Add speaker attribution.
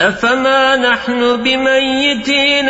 Speaker 1: أفما نحن بميتين